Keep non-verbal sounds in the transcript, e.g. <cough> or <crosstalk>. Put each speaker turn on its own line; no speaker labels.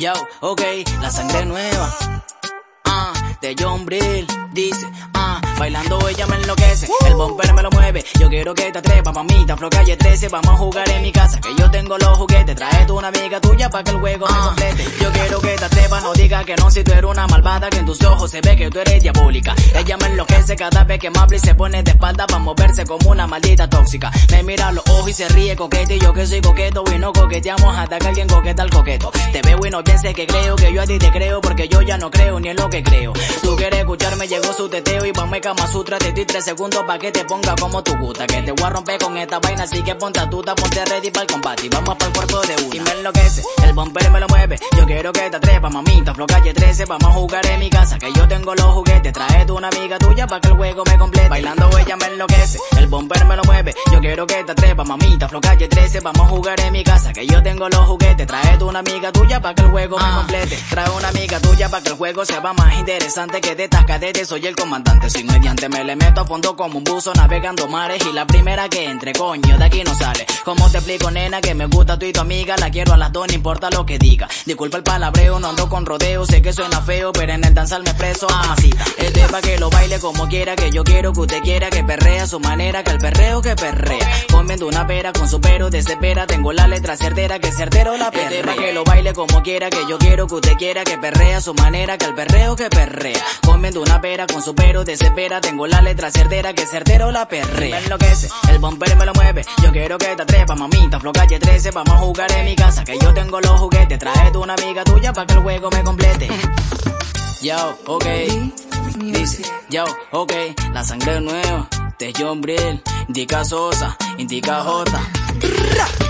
Yo, ok, la sangre nueva. Ah, de John Brill, dice, ah, bailando ella me enloquece, el bumper me lo mueve, yo quiero que te atrepas, mamita, flow calle 13, vamos a jugar en mi casa, que yo tengo los juguetes, trae tú una amiga tuya para que el juego me complete, yo quiero que te atrepas, no diga que no si tú eres una malvada, que en tus ojos se ve que tú eres diabólica, ella me enloquece cada vez que me habla y se pone de espalda para moverse como una maldita tóxica, me mira a los ojos y se ríe coquete, y yo que soy coqueto y no coqueteamos hasta que alguien coqueta al coqueto, te veo y no pienses que creo, que yo a ti te creo, porque yo ya no creo ni en lo que creo, Tú quieres escucharme, llegó su teteo y vamos Kama Sutra. Te di tres segundos pa' que te ponga como tu gusta. Que te voy a romper con esta vaina, así que ponte tuta, ponte ready para el combate. Y vamos para el cuerpo de uno. Y me enloquece, el bumper me lo mueve. Yo quiero que te atrepa, mamita, flow calle 13. Vamos a jugar en mi casa, que yo tengo los juguetes. Trae tú una amiga tuya pa' que el juego me complete. Bailando ella me enloquece, el bumper me lo mueve. Yo quiero que te atrepa, mamita, flow calle 13. Vamos a jugar en mi casa, que yo tengo los juguetes. Trae tú una amiga tuya pa' que el juego me complete. Trae una amiga tuya pa' que el juego sea más interesante que de estas cadetes. Soy el comandante, sin mediante me le meto a fondo como un buzo navegando mares. Y la primera que entre, coño, de aquí no sale. Como te explico, nena, que me gusta tú y tu amiga. La quiero a las dos, no importa lo que diga. Disculpa el palabreo, no ando con rodeo. Sé que suena feo, pero en el danzal me expreso, mamacita. Este pa' que lo baile como quiera, que yo quiero que usted quiera que perrea su manera, que el perreo que perrea. Comiendo una pera con su pero desespera. Tengo la letra certera, que certero la perrea. Este pa' que lo baile como quiera, que yo quiero que usted quiera que perrea su manera, que el perreo que perrea. Comiendo una pera con su pero desespera. Tengo la letra certera, que certero la perrea. Me enloquece, el bumper me lo mueve. Yo quiero que te atrepa, mamita, flow calle 13. Vamos a jugar en mi casa, que yo tengo los juguetes. Trae tú una amiga tuya para que el juego me complete. <laughs> Yo, ok. Dice, yo, ok, la sangre nueva de John Brill, indica Sosa, indica J.